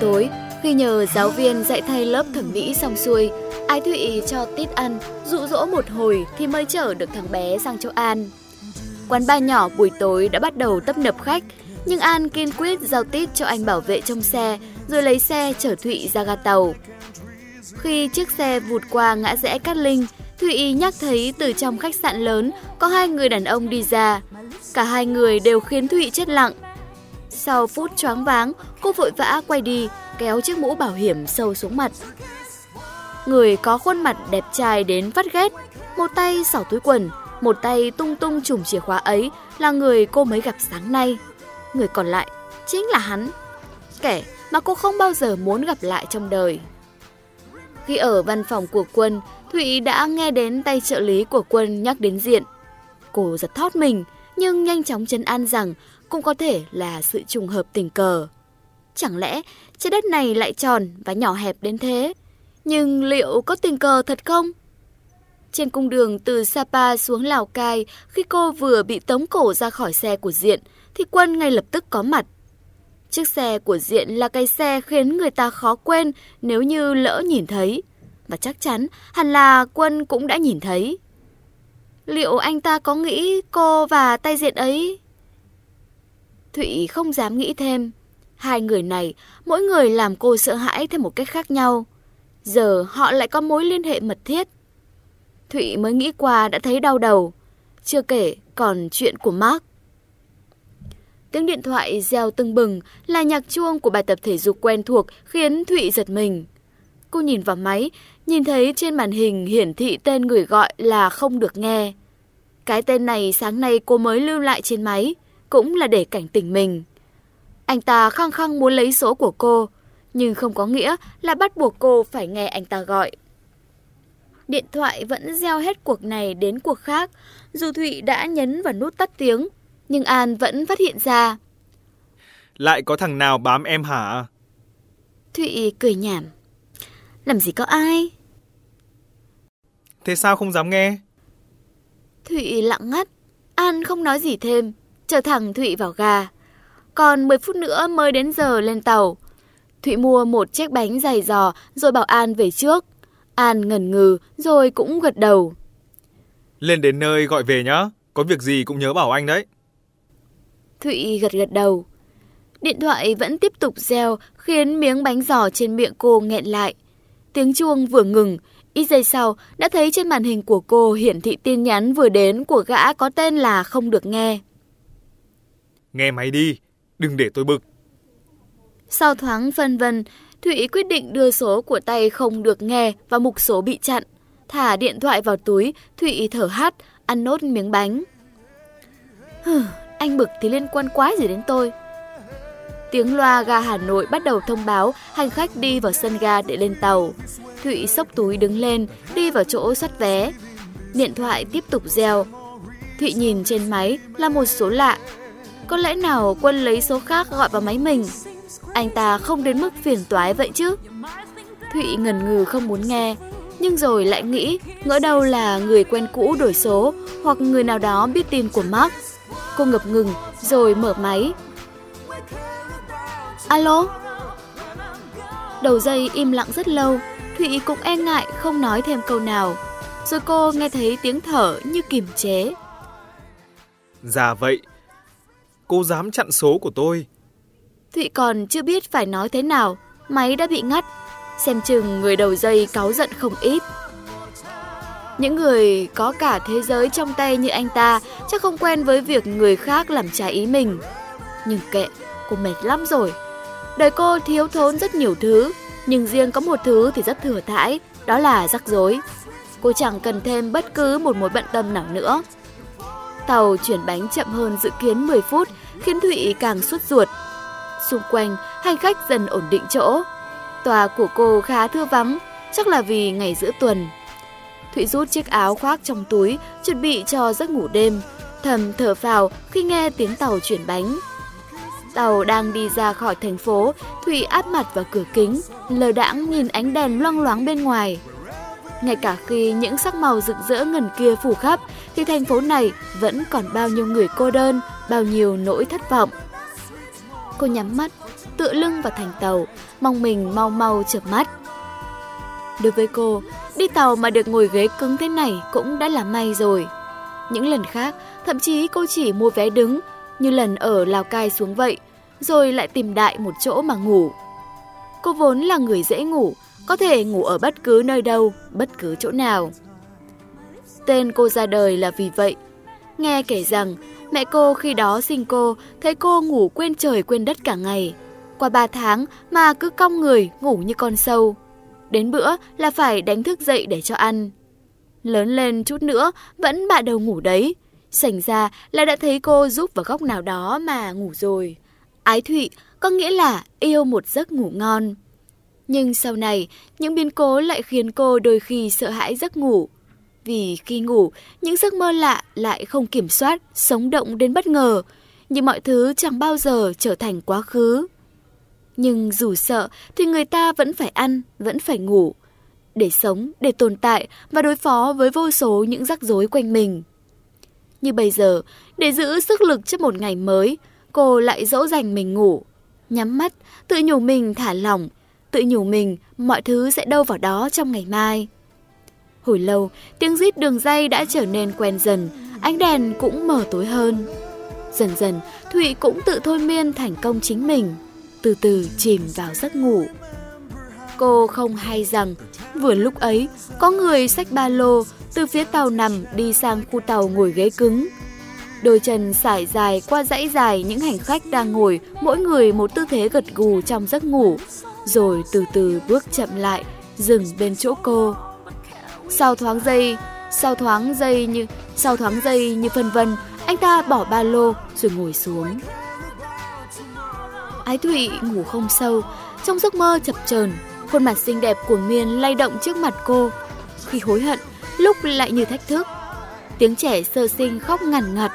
Tối, khi nhờ giáo viên dạy thay lớp thẩm mỹ xong xuôi, Ái Thụy cho Tít ăn, dụ dỗ một hồi thì mới chở được thằng bé sang chỗ An. Quán bar nhỏ buổi tối đã bắt đầu tấp nập khách, nhưng An kiên quyết giao Tít cho anh bảo vệ trong xe, rồi lấy xe chở Thụy ra ga tàu. Khi chiếc xe vụt qua ngã rẽ Cát Linh, Thụy nhắc thấy từ trong khách sạn lớn có hai người đàn ông đi ra. Cả hai người đều khiến Thụy chết lặng. Sau phút choáng váng, cô vội vã quay đi, kéo chiếc mũ bảo hiểm sâu xuống mặt. Người có khuôn mặt đẹp trai đến phát ghét, một tay xỏ túi quần, một tay tung tung chùm chìa khóa ấy là người cô mới gặp sáng nay. Người còn lại chính là hắn, kẻ mà cô không bao giờ muốn gặp lại trong đời. Khi ở văn phòng của quân, Thụy đã nghe đến tay trợ lý của quân nhắc đến diện. Cô giật thót mình, nhưng nhanh chóng chấn an rằng cũng có thể là sự trùng hợp tình cờ. Chẳng lẽ trái đất này lại tròn và nhỏ hẹp đến thế? Nhưng liệu có tình cờ thật không? Trên cung đường từ Sapa xuống Lào Cai, khi cô vừa bị tống cổ ra khỏi xe của Diện, thì Quân ngay lập tức có mặt. Chiếc xe của Diện là cái xe khiến người ta khó quên nếu như lỡ nhìn thấy. Và chắc chắn hẳn là Quân cũng đã nhìn thấy. Liệu anh ta có nghĩ cô và tay Diện ấy... Thụy không dám nghĩ thêm. Hai người này, mỗi người làm cô sợ hãi theo một cách khác nhau. Giờ họ lại có mối liên hệ mật thiết. Thụy mới nghĩ qua đã thấy đau đầu. Chưa kể còn chuyện của Mark. Tiếng điện thoại reo tưng bừng là nhạc chuông của bài tập thể dục quen thuộc khiến Thụy giật mình. Cô nhìn vào máy, nhìn thấy trên màn hình hiển thị tên người gọi là không được nghe. Cái tên này sáng nay cô mới lưu lại trên máy, cũng là để cảnh tỉnh mình. Anh ta khăng khăng muốn lấy số của cô, nhưng không có nghĩa là bắt buộc cô phải nghe anh ta gọi. Điện thoại vẫn reo hết cuộc này đến cuộc khác, dù Thụy đã nhấn vào nút tắt tiếng, nhưng An vẫn phát hiện ra. Lại có thằng nào bám em hả? Thụy cười nhảm. Làm gì có ai? Thế sao không dám nghe? Thụy lặng ngắt. An không nói gì thêm, chờ thẳng Thụy vào ga. Còn 10 phút nữa mới đến giờ lên tàu. Thụy mua một chiếc bánh dày giò rồi bảo An về trước. An ngần ngừ rồi cũng gật đầu. Lên đến nơi gọi về nhá, có việc gì cũng nhớ bảo anh đấy. Thụy gật gật đầu. Điện thoại vẫn tiếp tục reo khiến miếng bánh giò trên miệng cô nghẹn lại. Tiếng chuông vừa ngừng, ít giây sau đã thấy trên màn hình của cô hiển thị tin nhắn vừa đến của gã có tên là không được nghe. Nghe máy đi, đừng để tôi bực. Sau thoáng phân vân, Thụy quyết định đưa số của tay không được nghe vào mục số bị chặn. Thả điện thoại vào túi, Thụy thở hắt, ăn nốt miếng bánh. Hừ, anh bực thì liên quan quá gì đến tôi. Tiếng loa ga Hà Nội bắt đầu thông báo hành khách đi vào sân ga để lên tàu. Thụy xốc túi đứng lên, đi vào chỗ xuất vé. Điện thoại tiếp tục reo. Thụy nhìn trên máy là một số lạ. Có lẽ nào Quân lấy số khác gọi vào máy mình? Anh ta không đến mức phiền toái vậy chứ? Thụy ngần ngừ không muốn nghe, nhưng rồi lại nghĩ ngỡ đâu là người quen cũ đổi số hoặc người nào đó biết tin của Mark. Cô ngập ngừng rồi mở máy. Alo? Đầu dây im lặng rất lâu, Thụy cũng e ngại không nói thêm câu nào. Rồi cô nghe thấy tiếng thở như kiềm chế. Dạ vậy, cô dám chặn số của tôi. Thụy còn chưa biết phải nói thế nào, máy đã bị ngắt. Xem chừng người đầu dây cáu giận không ít. Những người có cả thế giới trong tay như anh ta chắc không quen với việc người khác làm trái ý mình. Nhưng kệ, cô mệt lắm rồi. Đời cô thiếu thốn rất nhiều thứ, nhưng riêng có một thứ thì rất thừa thãi, đó là rắc rối. Cô chẳng cần thêm bất cứ một mối bận tâm nào nữa. Tàu chuyển bánh chậm hơn dự kiến 10 phút, khiến Thụy càng suốt ruột. Xung quanh, hành khách dần ổn định chỗ. Tòa của cô khá thưa vắng, chắc là vì ngày giữa tuần. Thụy rút chiếc áo khoác trong túi, chuẩn bị cho giấc ngủ đêm. Thầm thở phào khi nghe tiếng tàu chuyển bánh. Tàu đang đi ra khỏi thành phố, Thụy áp mặt vào cửa kính, lờ đãng nhìn ánh đèn loang loáng bên ngoài. Ngay cả khi những sắc màu rực rỡ ngần kia phủ khắp, thì thành phố này vẫn còn bao nhiêu người cô đơn, bao nhiêu nỗi thất vọng. Cô nhắm mắt, tựa lưng vào thành tàu, mong mình mau mau chợp mắt. Đối với cô, đi tàu mà được ngồi ghế cứng thế này cũng đã là may rồi. Những lần khác, thậm chí cô chỉ mua vé đứng, như lần ở Lào Cai xuống vậy, rồi lại tìm đại một chỗ mà ngủ. Cô vốn là người dễ ngủ, có thể ngủ ở bất cứ nơi đâu, bất cứ chỗ nào. Tên cô ra đời là vì vậy. Nghe kể rằng, mẹ cô khi đó sinh cô, thấy cô ngủ quên trời quên đất cả ngày. Qua ba tháng mà cứ cong người ngủ như con sâu. Đến bữa là phải đánh thức dậy để cho ăn. Lớn lên chút nữa vẫn bạ đầu ngủ đấy. Sảnh ra là đã thấy cô giúp vào góc nào đó mà ngủ rồi. Ái thụy có nghĩa là yêu một giấc ngủ ngon. Nhưng sau này, những biến cố lại khiến cô đôi khi sợ hãi giấc ngủ. Vì khi ngủ, những giấc mơ lạ lại không kiểm soát, sống động đến bất ngờ, nhưng mọi thứ chẳng bao giờ trở thành quá khứ. Nhưng dù sợ thì người ta vẫn phải ăn, vẫn phải ngủ. Để sống, để tồn tại và đối phó với vô số những rắc rối quanh mình. Như bây giờ, để giữ sức lực cho một ngày mới, cô lại dỗ dành mình ngủ. Nhắm mắt, tự nhủ mình thả lỏng, tự nhủ mình mọi thứ sẽ đâu vào đó trong ngày mai. Hồi lâu, tiếng rít đường dây đã trở nên quen dần, ánh đèn cũng mờ tối hơn. Dần dần, Thụy cũng tự thôi miên thành công chính mình, từ từ chìm vào giấc ngủ. Cô không hay rằng, vừa lúc ấy, có người xách ba lô từ phía tàu nằm đi sang khu tàu ngồi ghế cứng. Đôi chân sải dài qua dãy dài những hành khách đang ngồi, mỗi người một tư thế gật gù trong giấc ngủ, rồi từ từ bước chậm lại, dừng bên chỗ cô. Sau thoáng giây, sau thoáng giây như sau thoáng giây như phân vân, anh ta bỏ ba lô rồi ngồi xuống. Ái Thụy ngủ không sâu, trong giấc mơ chập chờn, khuôn mặt xinh đẹp của Miên lay động trước mặt cô. Khi hối hận, lúc lại như thách thức. Tiếng trẻ sơ sinh khóc ngằn ngặt,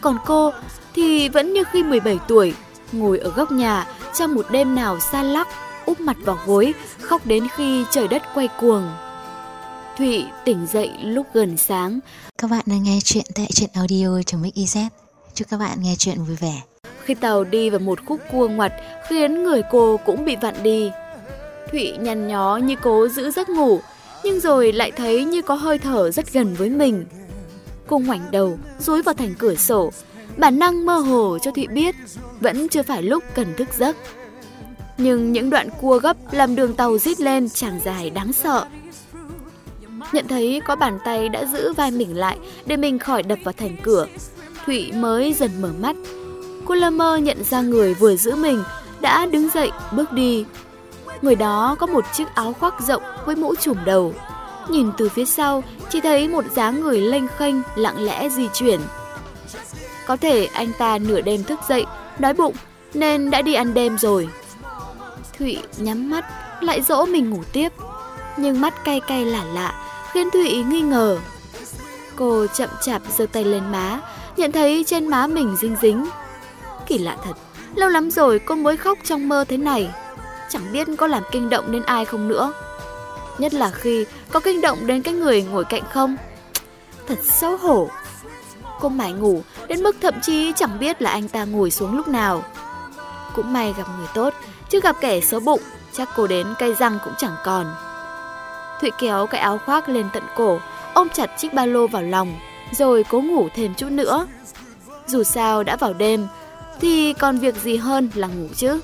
còn cô thì vẫn như khi 17 tuổi, ngồi ở góc nhà trong một đêm nào xa lắc, úp mặt vào gối, khóc đến khi trời đất quay cuồng. Thụy tỉnh dậy lúc gần sáng. Các bạn đang nghe chuyện tại truyện audio trong Mix Chúc các bạn nghe chuyện vui vẻ. Khi tàu đi vào một khúc cua ngoặt khiến người cô cũng bị vặn đi. Thụy nhăn nhó như cố giữ giấc ngủ, nhưng rồi lại thấy như có hơi thở rất gần với mình. Cô ngoảnh đầu, dối vào thành cửa sổ, bản năng mơ hồ cho Thụy biết vẫn chưa phải lúc cần thức giấc. Nhưng những đoạn cua gấp làm đường tàu rít lên chàng dài đáng sợ. Nhận thấy có bàn tay đã giữ vai mình lại để mình khỏi đập vào thành cửa. Thụy mới dần mở mắt. Cô lơ mơ nhận ra người vừa giữ mình đã đứng dậy bước đi. Người đó có một chiếc áo khoác rộng với mũ trùm đầu. Nhìn từ phía sau, chỉ thấy một dáng người lênh khênh lặng lẽ di chuyển. Có thể anh ta nửa đêm thức dậy, đói bụng nên đã đi ăn đêm rồi. Thụy nhắm mắt, lại dỗ mình ngủ tiếp. Nhưng mắt cay cay lả lạ, khiến Thụy nghi ngờ. Cô chậm chạp giơ tay lên má, nhận thấy trên má mình dính dính. Kỳ lạ thật, lâu lắm rồi cô mới khóc trong mơ thế này. Chẳng biết có làm kinh động đến ai không nữa. Nhất là khi có kinh động đến cái người ngồi cạnh không. Thật xấu hổ. Cô mải ngủ đến mức thậm chí chẳng biết là anh ta ngồi xuống lúc nào. Cũng may gặp người tốt, chứ gặp kẻ xấu bụng, chắc cô đến cây răng cũng chẳng còn. Thụy kéo cái áo khoác lên tận cổ, ôm chặt chiếc ba lô vào lòng, rồi cố ngủ thêm chút nữa. Dù sao đã vào đêm, thì còn việc gì hơn là ngủ chứ.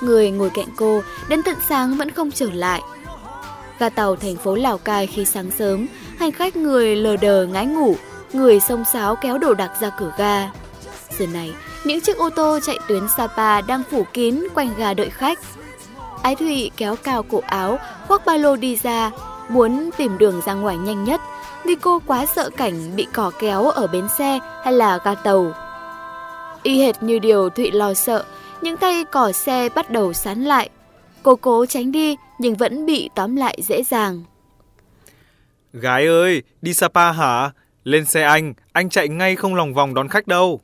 Người ngồi cạnh cô đến tận sáng vẫn không trở lại. Ga tàu thành phố Lào Cai khi sáng sớm, hành khách người lờ đờ ngái ngủ, người xông xáo kéo đồ đạc ra cửa ga. Giờ này, những chiếc ô tô chạy tuyến Sapa đang phủ kín quanh ga đợi khách. Ái Thụy kéo cao cổ áo, khoác ba lô đi ra, muốn tìm đường ra ngoài nhanh nhất vì cô quá sợ cảnh bị cỏ kéo ở bến xe hay là ga tàu. Y hệt như điều Thụy lo sợ, những tay cỏ xe bắt đầu sán lại. Cô cố tránh đi nhưng vẫn bị tóm lại dễ dàng. Gái ơi, đi Sapa hả? Lên xe anh, anh chạy ngay không lòng vòng đón khách đâu.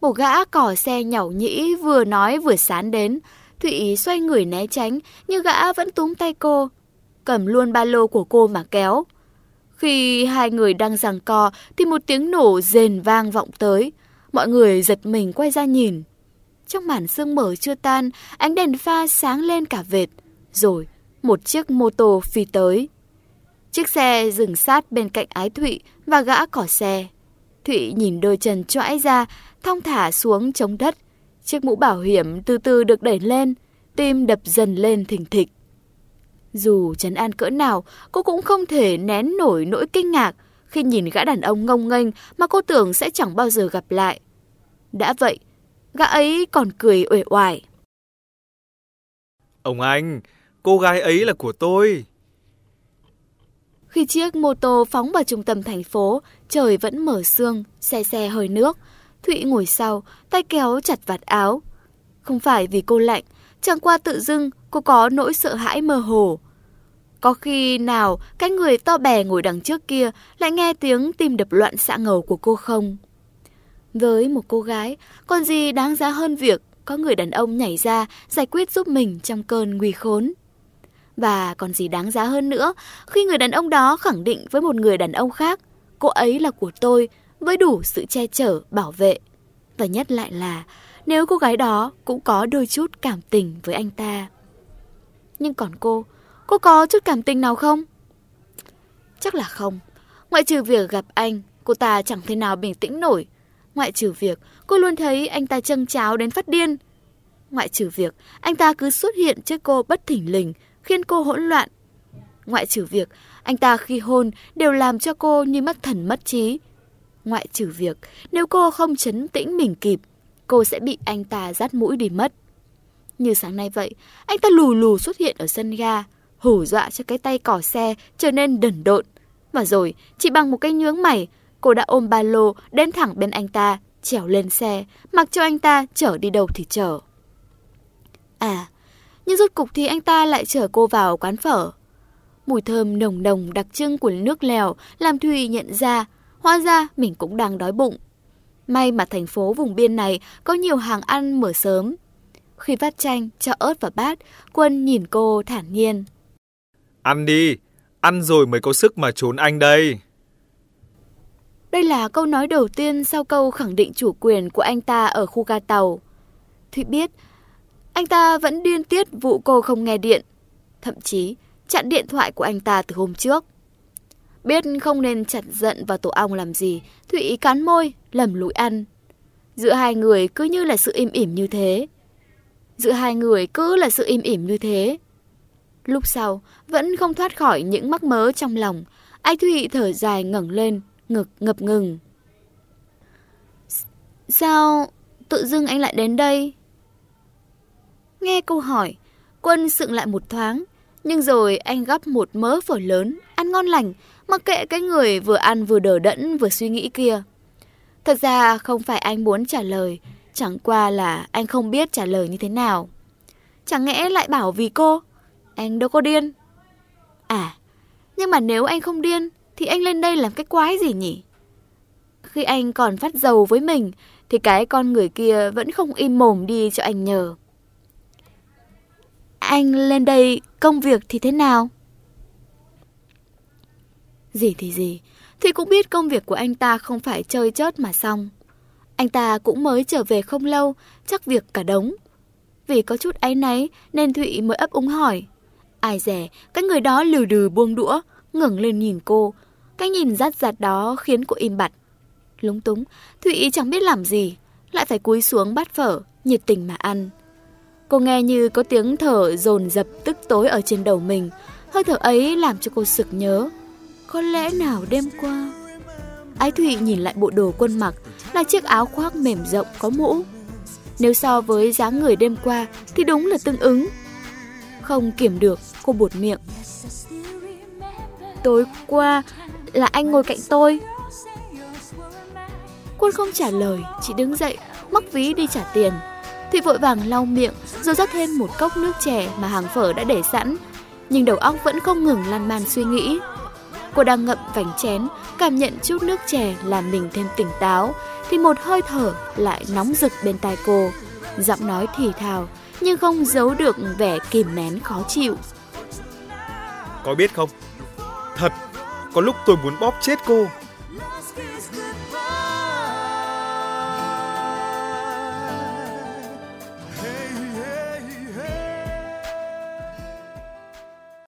Một gã cỏ xe nhảy nhĩ vừa nói vừa sán đến. Thụy xoay người né tránh, nhưng gã vẫn túm tay cô. Cầm luôn ba lô của cô mà kéo. Khi hai người đang giằng co thì một tiếng nổ rền vang vọng tới. Mọi người giật mình quay ra nhìn. Trong màn sương mở chưa tan, ánh đèn pha sáng lên cả vệt. Rồi, một chiếc mô tô phi tới. Chiếc xe dừng sát bên cạnh Ái Thụy và gã cỏ xe. Thụy nhìn đôi chân choãi ra, thong thả xuống chống đất. Chiếc mũ bảo hiểm từ từ được đẩy lên, tim đập dần lên thình thịch. Dù chấn an cỡ nào, cô cũng không thể nén nổi nỗi kinh ngạc khi nhìn gã đàn ông ngông nghênh mà cô tưởng sẽ chẳng bao giờ gặp lại. Đã vậy, gã ấy còn cười uể oải. Ông anh, cô gái ấy là của tôi. Khi chiếc mô tô phóng vào trung tâm thành phố, trời vẫn mở sương, xe xe hơi nước. Thụy ngồi sau, tay kéo chặt vạt áo. Không phải vì cô lạnh, chẳng qua tự dưng cô có nỗi sợ hãi mơ hồ. Có khi nào cái người to bè ngồi đằng trước kia lại nghe tiếng tim đập loạn xạ ngầu của cô không? Với một cô gái, còn gì đáng giá hơn việc có người đàn ông nhảy ra giải quyết giúp mình trong cơn nguy khốn. Và còn gì đáng giá hơn nữa khi người đàn ông đó khẳng định với một người đàn ông khác, cô ấy là của tôi với đủ sự che chở, bảo vệ. Và nhất lại là nếu cô gái đó cũng có đôi chút cảm tình với anh ta. Nhưng còn cô, cô có chút cảm tình nào không? Chắc là không. Ngoại trừ việc gặp anh, cô ta chẳng thể nào bình tĩnh nổi. Ngoại trừ việc cô luôn thấy anh ta chân cháo đến phát điên. Ngoại trừ việc anh ta cứ xuất hiện trước cô bất thỉnh lình, khiến cô hỗn loạn. Ngoại trừ việc anh ta khi hôn đều làm cho cô như mất thần mất trí. Ngoại trừ việc nếu cô không chấn tĩnh mình kịp, cô sẽ bị anh ta rát mũi đi mất. Như sáng nay vậy, anh ta lù lù xuất hiện ở sân ga, hù dọa cho cái tay cỏ xe trở nên đần độn. Và rồi, chỉ bằng một cái nhướng mày, cô đã ôm ba lô đến thẳng bên anh ta, trèo lên xe, mặc cho anh ta chở đi đâu thì chở. À, nhưng rốt cục thì anh ta lại chở cô vào quán phở. Mùi thơm nồng nồng đặc trưng của nước lèo làm Thùy nhận ra, hóa ra mình cũng đang đói bụng. May mà thành phố vùng biên này có nhiều hàng ăn mở sớm. Khi vắt chanh, cho ớt vào bát, Quân nhìn cô thản nhiên. Ăn đi, ăn rồi mới có sức mà trốn anh đây. Đây là câu nói đầu tiên sau câu khẳng định chủ quyền của anh ta ở khu ga tàu. Thụy biết, anh ta vẫn điên tiết vụ cô không nghe điện. Thậm chí, chặn điện thoại của anh ta từ hôm trước. Biết không nên chặt giận vào tổ ong làm gì, Thụy cắn môi, lầm lũi ăn. Giữa hai người cứ như là sự im ỉm như thế. Giữa hai người cứ là sự im ỉm như thế. Lúc sau, vẫn không thoát khỏi những mắc mớ trong lòng. Anh Thụy thở dài ngẩng lên, ngực ngập ngừng. Sao tự dưng anh lại đến đây? Nghe câu hỏi, Quân sượng lại một thoáng, nhưng rồi anh gắp một mớ phở lớn, ăn ngon lành, mặc kệ cái người vừa ăn vừa đờ đẫn vừa suy nghĩ kia. Thật ra không phải anh muốn trả lời, chẳng qua là anh không biết trả lời như thế nào. Chẳng lẽ lại bảo vì cô? Anh đâu có điên. À, nhưng mà nếu anh không điên, thì anh lên đây làm cái quái gì nhỉ? Khi anh còn phát dầu với mình, thì cái con người kia vẫn không im mồm đi cho anh nhờ. Anh lên đây công việc thì thế nào? Gì thì gì, thì cũng biết công việc của anh ta không phải chơi chớt mà xong. Anh ta cũng mới trở về không lâu, chắc việc cả đống. Vì có chút áy náy nên Thụy mới ấp úng hỏi. Ai dè, cái người đó lừ đừ buông đũa, ngẩng lên nhìn cô. Cái nhìn rát rạt đó khiến cô im bặt. Lúng túng, Thụy chẳng biết làm gì, lại phải cúi xuống bát phở, nhiệt tình mà ăn. Cô nghe như có tiếng thở dồn dập tức tối ở trên đầu mình. Hơi thở ấy làm cho cô sực nhớ. Có lẽ nào đêm qua... Ái Thụy nhìn lại bộ đồ quân mặc là chiếc áo khoác mềm rộng có mũ. Nếu so với dáng người đêm qua thì đúng là tương ứng. Không kiểm được, cô buột miệng. Tối qua là anh ngồi cạnh tôi. Quân không trả lời, chỉ đứng dậy, móc ví đi trả tiền. Thụy vội vàng lau miệng rồi rót thêm một cốc nước chè mà hàng phở đã để sẵn. Nhưng đầu óc vẫn không ngừng lan man suy nghĩ. Cô đang ngậm vành chén, cảm nhận chút nước chè làm mình thêm tỉnh táo, thì một hơi thở lại nóng rực bên tai cô. Giọng nói thì thào, nhưng không giấu được vẻ kìm nén khó chịu. Có biết không? Có lúc tôi muốn bóp chết cô.